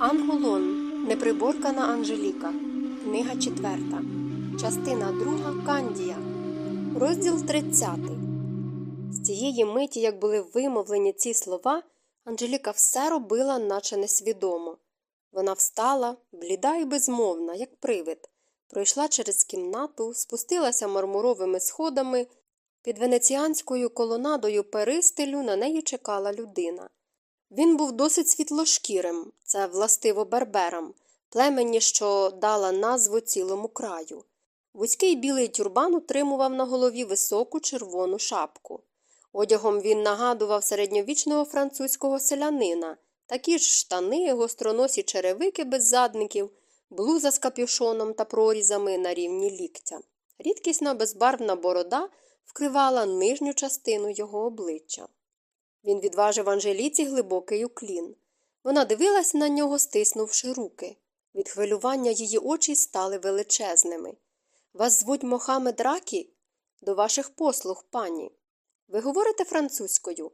Анголон. Неприборкана Анжеліка. Книга 4. Частина 2. Кандія. Розділ 30. З цієї миті, як були вимовлені ці слова, Анжеліка все робила, наче несвідомо. Вона встала, бліда і безмовна, як привид, пройшла через кімнату, спустилася мармуровими сходами. Під венеціанською колонадою перистелю на неї чекала людина. Він був досить світлошкірим, це властиво берберам, племені, що дала назву цілому краю. Вузький білий тюрбан утримував на голові високу червону шапку. Одягом він нагадував середньовічного французького селянина, такі ж штани, гостроносі черевики без задників, блуза з капюшоном та прорізами на рівні ліктя. Рідкісна безбарвна борода вкривала нижню частину його обличчя. Він відважив Анжеліці глибокий уклін. Вона дивилась на нього, стиснувши руки. Від хвилювання її очі стали величезними. Вас звуть Мохамед Ракі? До ваших послуг, пані. Ви говорите французькою?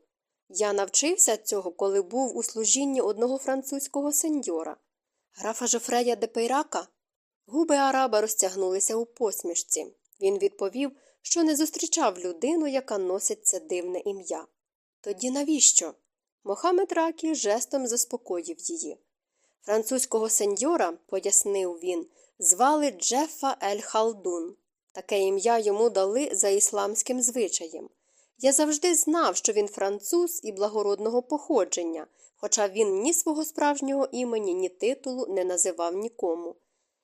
Я навчився цього, коли був у служінні одного французького сеньора. Графа Жофрея де Пейрака? Губи араба розтягнулися у посмішці. Він відповів, що не зустрічав людину, яка носить це дивне ім'я. Тоді навіщо? Мохамед Ракі жестом заспокоїв її. Французького сеньора, пояснив він, звали Джефа Ель Халдун. Таке ім'я йому дали за ісламським звичаєм. Я завжди знав, що він француз і благородного походження, хоча він ні свого справжнього імені, ні титулу не називав нікому.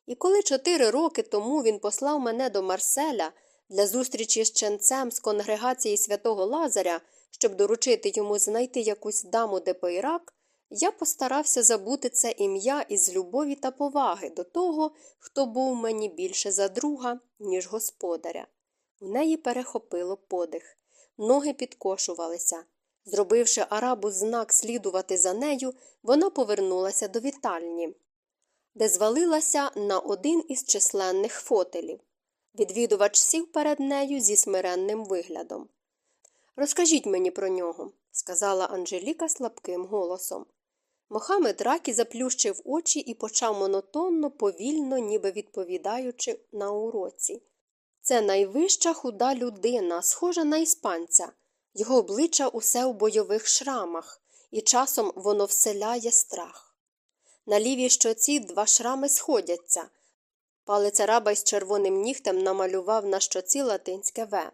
І коли чотири роки тому він послав мене до Марселя для зустрічі з ченцем з конгрегації святого Лазаря, щоб доручити йому знайти якусь даму де Пейрак, я постарався забути це ім'я із любові та поваги до того, хто був мені більше за друга, ніж господаря. У неї перехопило подих, ноги підкошувалися. Зробивши арабу знак слідувати за нею, вона повернулася до вітальні, де звалилася на один із численних фотелів. Відвідувач сів перед нею зі смиренним виглядом. Розкажіть мені про нього, сказала Анжеліка слабким голосом. Мохамед Ракі заплющив очі і почав монотонно, повільно, ніби відповідаючи на уроці. Це найвища худа людина, схожа на іспанця. Його обличчя усе у бойових шрамах, і часом воно вселяє страх. На лівій щоці два шрами сходяться. Палець араба із червоним нігтем намалював на щоці латинське В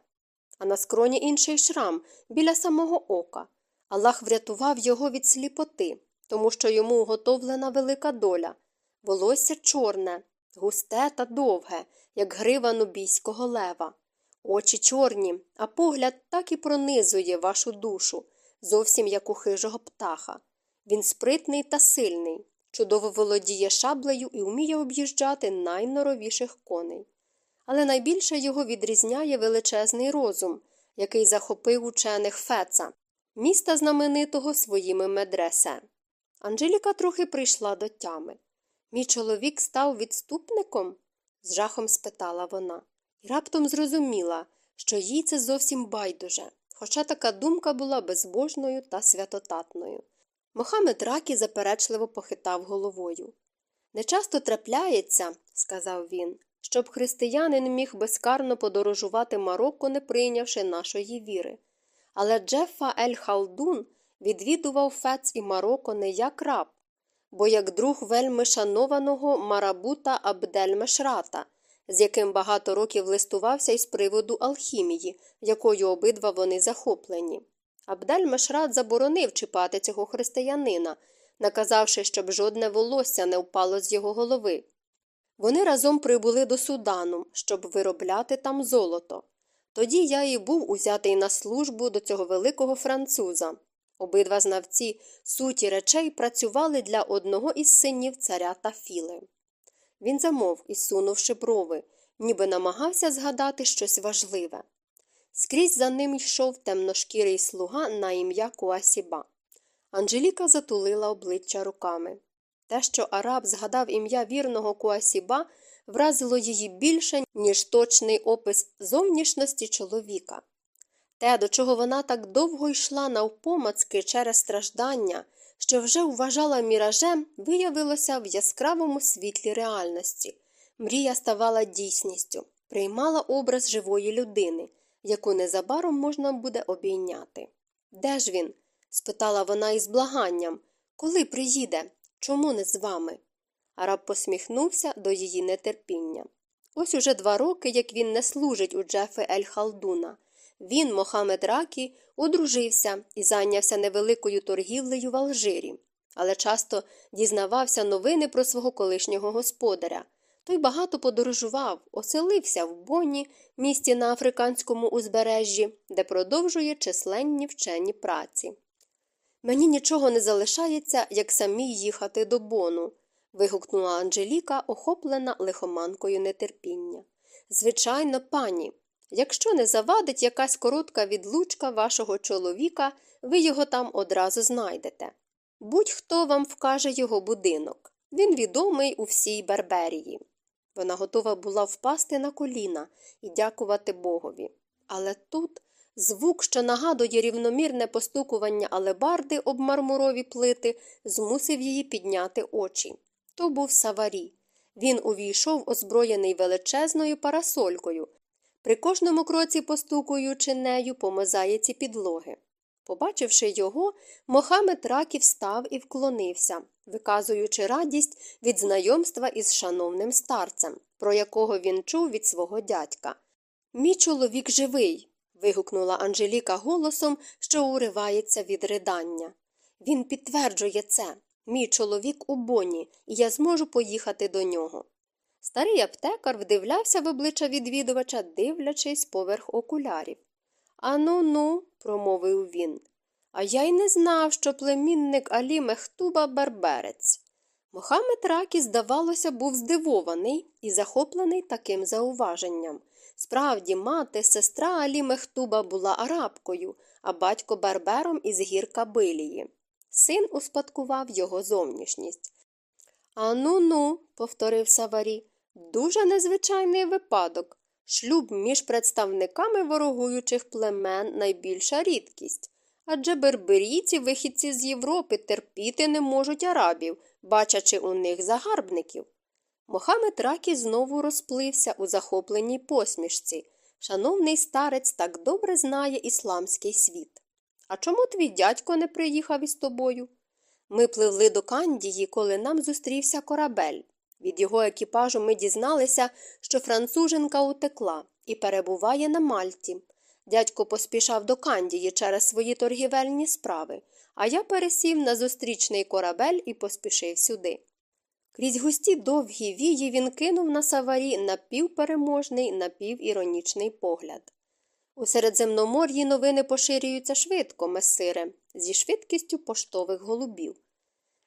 а на скроні інший шрам біля самого ока. Аллах врятував його від сліпоти, тому що йому уготовлена велика доля. Волосся чорне, густе та довге, як грива нубійського лева. Очі чорні, а погляд так і пронизує вашу душу, зовсім як у хижого птаха. Він спритний та сильний, чудово володіє шаблею і вміє об'їжджати найноровіших коней але найбільше його відрізняє величезний розум, який захопив учених Феца, міста знаменитого своїми медресе. Анжеліка трохи прийшла до тями. Мій чоловік став відступником? з жахом спитала вона, і раптом зрозуміла, що їй це зовсім байдуже, хоча така думка була безбожною та святотатною. Мохамед Ракі заперечливо похитав головою. Нечасто трапляється, сказав він, щоб християнин міг безкарно подорожувати Марокко, не прийнявши нашої віри. Але Джеффа Ель Халдун відвідував Фец і Марокко не як раб, бо як друг вельми шанованого марабута Абдель-Мешрата, з яким багато років листувався із приводу алхімії, якою обидва вони захоплені. Абдель-Мешрат заборонив чіпати цього християнина, наказавши, щоб жодне волосся не впало з його голови. Вони разом прибули до Судану, щоб виробляти там золото. Тоді я і був узятий на службу до цього великого француза. Обидва знавці суті речей працювали для одного із синів царя Тафіли. Він замовк і сунувши брови, ніби намагався згадати щось важливе. Скрізь за ним йшов темношкірий слуга на ім'я Куасіба. Анжеліка затулила обличчя руками. Те, що араб згадав ім'я вірного Куасіба, вразило її більше, ніж точний опис зовнішності чоловіка. Те, до чого вона так довго йшла навпомацки через страждання, що вже вважала міражем, виявилося в яскравому світлі реальності. Мрія ставала дійсністю, приймала образ живої людини, яку незабаром можна буде обійняти. Де ж він? спитала вона із благанням. Коли приїде? Чому не з вами? Араб посміхнувся до її нетерпіння. Ось уже два роки, як він не служить у Джефи Ель Халдуна. Він, Мохамед Ракі, одружився і зайнявся невеликою торгівлею в Алжирі, але часто дізнавався новини про свого колишнього господаря. Той багато подорожував, оселився в Бонні, місті на африканському узбережжі, де продовжує численні вчені праці. Мені нічого не залишається, як самій їхати до Бону, вигукнула Анжеліка, охоплена лихоманкою нетерпіння. Звичайно, пані, якщо не завадить якась коротка відлучка вашого чоловіка, ви його там одразу знайдете. Будь-хто вам вкаже його будинок. Він відомий у всій Берберії. Вона готова була впасти на коліна і дякувати Богові. Але тут звук, що нагадує рівномірне постукування алебарди об мармурові плити, змусив її підняти очі. То був Саварі. Він увійшов, озброєний величезною парасолькою, при кожному кроці постукуючи нею по мозаїці підлоги. Побачивши його, Мохамед Раків встав і вклонився, виказуючи радість від знайомства із шановним старцем, про якого він чув від свого дядька. Мій чоловік живий. Вигукнула Анжеліка голосом, що уривається від ридання. Він підтверджує це. Мій чоловік у боні, і я зможу поїхати до нього. Старий аптекар вдивлявся в обличчя відвідувача, дивлячись поверх окулярів. Ану ну, промовив він. А я й не знав, що племінник Алі Мехтуба барберець. Мохамед Ракі, здавалося, був здивований і захоплений таким зауваженням. Справді, мати, сестра Алі Мехтуба була арабкою, а батько барбером із гір Кабилії. Син успадкував його зовнішність. Ану ну, повторив Саварі, дуже незвичайний випадок. Шлюб між представниками ворогуючих племен найбільша рідкість. Адже берберійці, вихідці з Європи, терпіти не можуть арабів, бачачи у них загарбників. Мохамед Ракі знову розплився у захопленій посмішці. Шановний старець так добре знає ісламський світ. А чому твій дядько не приїхав із тобою? Ми пливли до Кандії, коли нам зустрівся корабель. Від його екіпажу ми дізналися, що француженка утекла і перебуває на Мальті. Дядько поспішав до Кандії через свої торгівельні справи, а я пересів на зустрічний корабель і поспішив сюди. Крізь густі довгі вії він кинув на саварі напівпереможний, напівіронічний погляд. У Середземномор'ї новини поширюються швидко, месире, зі швидкістю поштових голубів.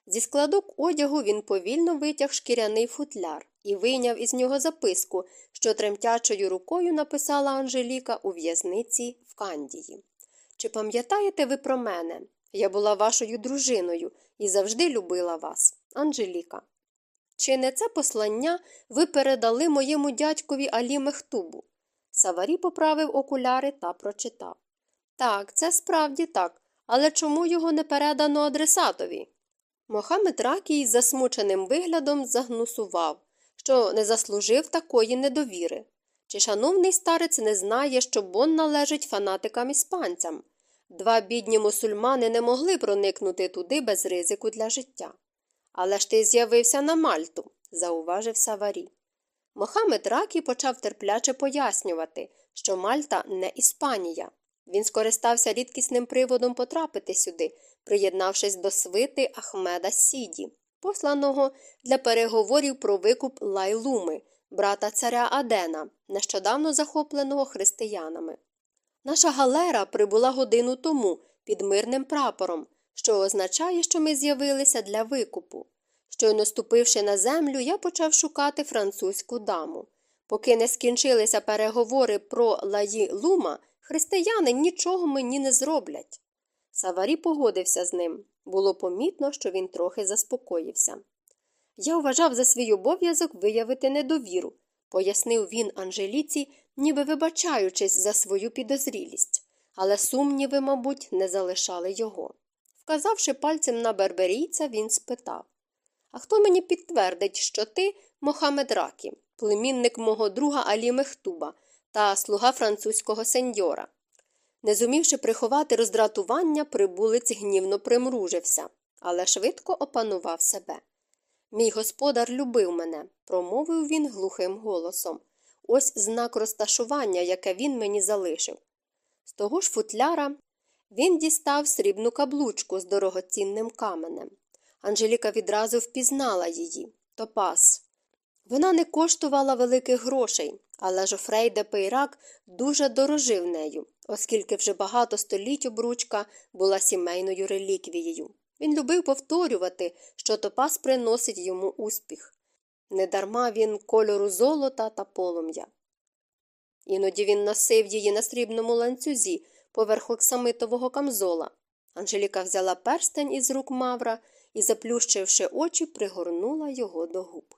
Зі складок одягу він повільно витяг шкіряний футляр і вийняв із нього записку, що тремтячою рукою написала Анжеліка у в'язниці в Кандії. Чи пам'ятаєте ви про мене? Я була вашою дружиною і завжди любила вас, Анжеліка. Чи не це послання ви передали моєму дядькові Алі Мехтубу? Саварі поправив окуляри та прочитав. Так, це справді так, але чому його не передано адресатові? Мохамед Ракій засмученим виглядом загнусував, що не заслужив такої недовіри. Чи шановний старець не знає, що Бон належить фанатикам іспанцям? Два бідні мусульмани не могли проникнути туди без ризику для життя. Але ж ти з'явився на Мальту, зауважив Саварі. Мохамед Ракі почав терпляче пояснювати, що Мальта не Іспанія. Він скористався рідкісним приводом потрапити сюди, приєднавшись до свити Ахмеда Сіді, посланого для переговорів про викуп лайлуми, брата царя Адена, нещодавно захопленого християнами. Наша галера прибула годину тому під мирним прапором, що означає, що ми з'явилися для викупу. Щойно ступивши на землю, я почав шукати французьку даму. Поки не скінчилися переговори про лаї лума, християни нічого мені не зроблять. Саварі погодився з ним. Було помітно, що він трохи заспокоївся. Я вважав за свій обов'язок виявити недовіру, пояснив він Анжеліці, ніби вибачаючись за свою підозрілість, але сумніви, мабуть, не залишали його Вказавши пальцем на берберійця, він спитав А хто мені підтвердить, що ти Мохамед Ракі, племінник мого друга Алі Мехтуба та слуга французького сеньора? Не зумівши приховати роздратування, прибулець гнівно примружився, але швидко опанував себе. Мій господар любив мене, промовив він глухим голосом. Ось знак розташування, яке він мені залишив. З того ж футляра він дістав срібну каблучку з дорогоцінним каменем. Анжеліка відразу впізнала її топас. Вона не коштувала великих грошей, але Жофрей де Пейрак дуже дорожив нею, оскільки вже багато століть обручка була сімейною реліквією. Він любив повторювати, що топас приносить йому успіх. Недарма він кольору золота та полум'я. Іноді він носив її на срібному ланцюзі поверх оксамитового камзола. Анжеліка взяла перстень із рук Мавра і, заплющивши очі, пригорнула його до губ.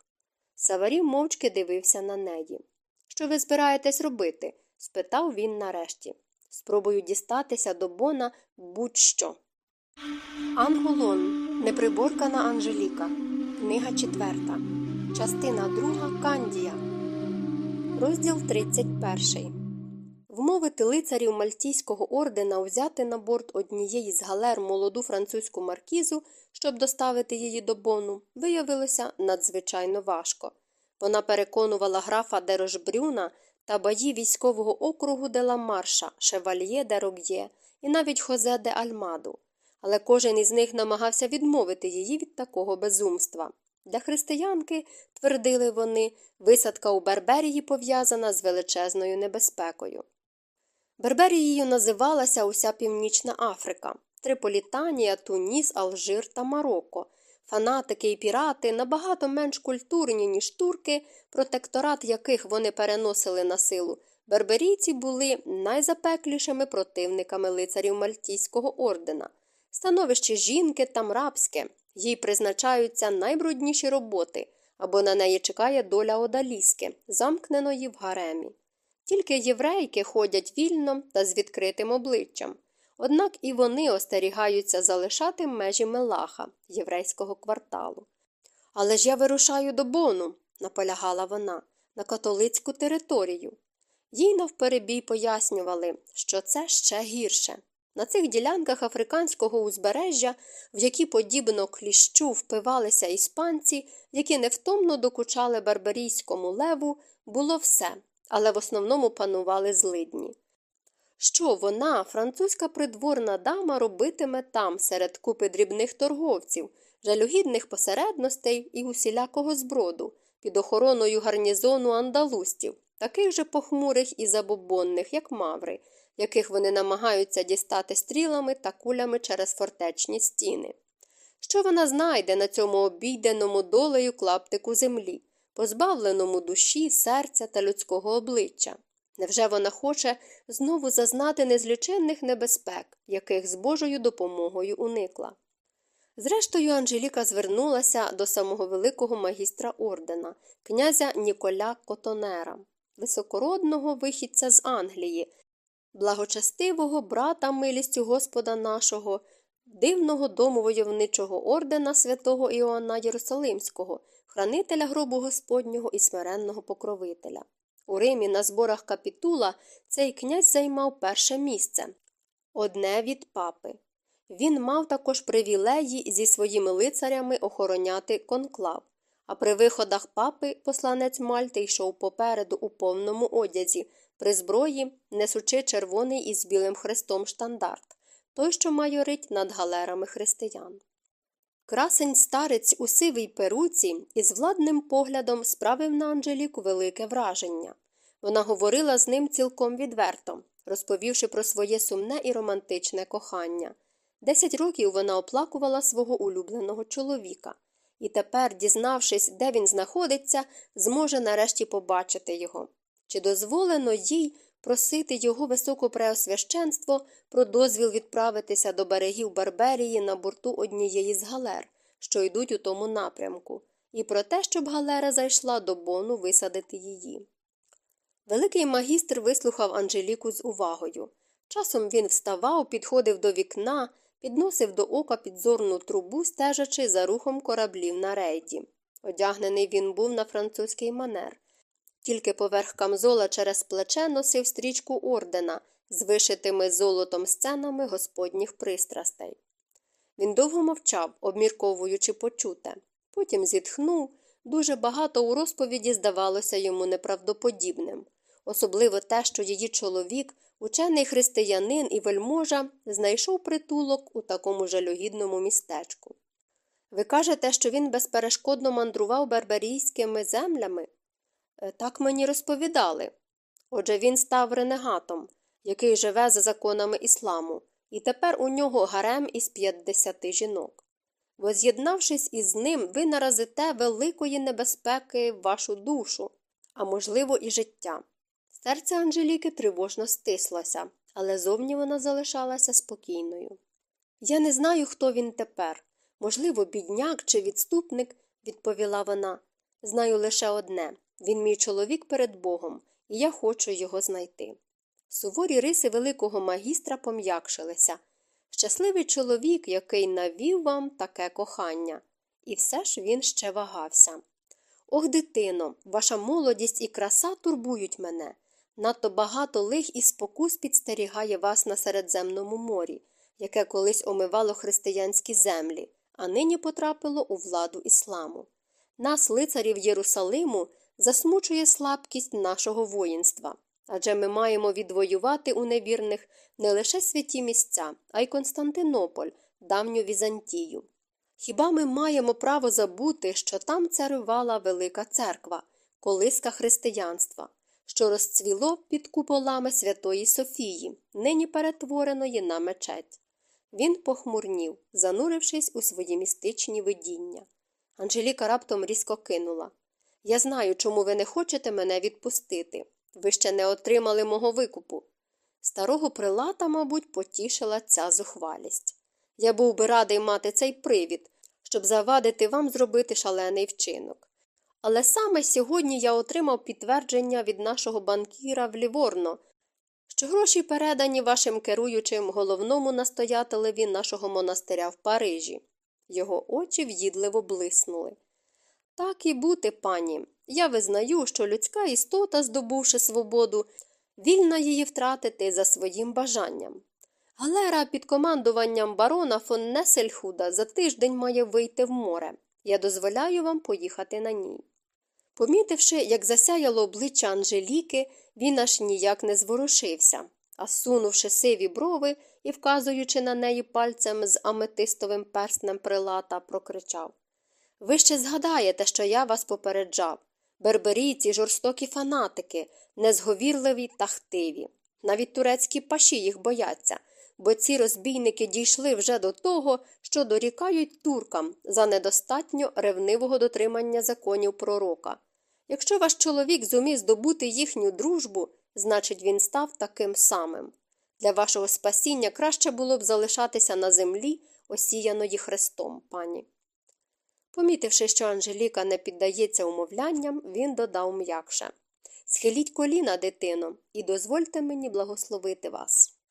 Саварів мовчки дивився на неї. Що ви збираєтесь робити? спитав він нарешті. Спробую дістатися до Бона будь-що. Анголон. Неприборкана Анжеліка. Книга четверта. Частина друга. Кандія. Розділ 31. Вмовити лицарів Мальтійського ордена взяти на борт однієї з галер молоду французьку маркізу, щоб доставити її до бону, виявилося надзвичайно важко. Вона переконувала графа Дерожбрюна та баї військового округу де Ла Марша, Шевальє де Рог'є і навіть Хозе де Альмаду. Але кожен із них намагався відмовити її від такого безумства. Для християнки, твердили вони, висадка у Берберії пов'язана з величезною небезпекою. Берберією називалася уся Північна Африка Триполітанія, Туніс, Алжир та Марокко. Фанатики і пірати набагато менш культурні, ніж турки, протекторат яких вони переносили на силу. Берберійці були найзапеклішими противниками лицарів Мальтійського ордена. Становище жінки там рабське, їй призначаються найбрудніші роботи, або на неї чекає доля одаліски, замкненої в гаремі. Тільки єврейки ходять вільно та з відкритим обличчям. Однак і вони остерігаються залишати межі Мелаха, єврейського кварталу. Але ж я вирушаю до бону, наполягала вона, на католицьку територію. Їй навперебій пояснювали, що це ще гірше. На цих ділянках африканського узбережжя, в які подібно кліщу впивалися іспанці, які невтомно докучали барбарійському леву, було все, але в основному панували злидні. Що вона, французька придворна дама, робитиме там серед купи дрібних торговців, жалюгідних посередностей і усілякого зброду, під охороною гарнізону андалустів, таких же похмурих і забобонних, як маври, яких вони намагаються дістати стрілами та кулями через фортечні стіни. Що вона знайде на цьому обійденому долею клаптику землі, позбавленому душі, серця та людського обличчя? Невже вона хоче знову зазнати незліченних небезпек, яких з Божою допомогою уникла? Зрештою, Анжеліка звернулася до самого великого магістра ордена, князя Ніколя Котонера, високородного вихідця з Англії, благочестивого брата милістю Господа нашого, дивного дому войовничого ордена святого Іоанна Єрусалимського, хранителя гробу Господнього і смиренного покровителя. У Римі на зборах капітула цей князь займав перше місце одне від папи. Він мав також привілеї зі своїми лицарями охороняти конклав, а при виходах папи посланець Мальти йшов попереду у повному одязі, при зброї, несучи червоний із білим хрестом штандарт, той, що майорить над галерами християн. Красень старець у сивій перуці із владним поглядом справив на Анжеліку велике враження. Вона говорила з ним цілком відверто, розповівши про своє сумне і романтичне кохання. Десять років вона оплакувала свого улюбленого чоловіка, і тепер, дізнавшись, де він знаходиться, зможе нарешті побачити його. Чи дозволено їй просити його високопреосвященство про дозвіл відправитися до берегів Барберії на борту однієї з галер, що йдуть у тому напрямку, і про те, щоб галера зайшла до бону висадити її. Великий магістр вислухав Анжеліку з увагою. Часом він вставав, підходив до вікна, підносив до ока підзорну трубу, стежачи за рухом кораблів на рейді. Одягнений він був на французький манер. Тільки поверх камзола через плече носив стрічку ордена з вишитими золотом сценами господніх пристрастей. Він довго мовчав, обмірковуючи почуте. Потім зітхнув. Дуже багато у розповіді здавалося йому неправдоподібним, особливо те, що її чоловік, учений християнин і вельможа, знайшов притулок у такому жалюгідному містечку. Ви кажете, що він безперешкодно мандрував барбарійськими землями? «Е, Так мені розповідали. Отже, він став ренегатом, який живе за законами ісламу, і тепер у нього гарем із 50 жінок. Воз'єднавшись із ним, ви наразите великої небезпеки вашу душу, а можливо, і життя. Серце Анжеліки тривожно стислося, але зовні вона залишалася спокійною. Я не знаю, хто він тепер. Можливо, бідняк чи відступник, відповіла вона. Знаю лише одне він мій чоловік перед Богом, і я хочу його знайти. Суворі риси великого магістра пом'якшилися. Щасливий чоловік, який навів вам таке кохання. І все ж він ще вагався. Ох, дитино, ваша молодість і краса турбують мене. Надто багато лих і спокус підстерігає вас на Середземному морі, яке колись омивало християнські землі, а нині потрапило у владу ісламу. Нас, лицарів Єрусалиму, засмучує слабкість нашого воїнства. Адже ми маємо відвоювати у невірних не лише святі місця, а й Константинополь, давню Візантію. Хіба ми маємо право забути, що там царювала велика церква, колиска християнства, що розцвіло під куполами Святої Софії, нині перетвореної на мечеть? Він похмурнів, занурившись у свої містичні видіння. Анжеліка раптом різко кинула Я знаю, чому ви не хочете мене відпустити. Ви ще не отримали мого викупу. Старого прилата, мабуть, потішила ця зухвалість. Я був би радий мати цей привід, щоб завадити вам зробити шалений вчинок. Але саме сьогодні я отримав підтвердження від нашого банкіра в Ліворно, що гроші передані вашим керуючим головному настоятелеві нашого монастиря в Парижі. Його очі в'їдливо блиснули. Так і бути, пані. Я визнаю, що людська істота, здобувши свободу, вільна її втратити за своїм бажанням. Галера під командуванням барона фон Несельхуда за тиждень має вийти в море. Я дозволяю вам поїхати на ній. Помітивши, як засяяло обличчя Анжеліки, він аж ніяк не зворушився, а сунувши сиві брови і вказуючи на неї пальцем з аметистовим перстнем прилата, прокричав Ви ще згадаєте, що я вас попереджав. Берберійці жорстокі фанатики, незговірливі та хтиві. Навіть турецькі паші їх бояться, бо ці розбійники дійшли вже до того, що дорікають туркам за недостатньо ревнивого дотримання законів пророка. Якщо ваш чоловік зумів здобути їхню дружбу, значить він став таким самим. Для вашого спасіння краще було б залишатися на землі, осіяної Христом, пані. Помітивши, що Анжеліка не піддається умовлянням, він додав м'якше Схиліть коліна, дитино, і дозвольте мені благословити вас.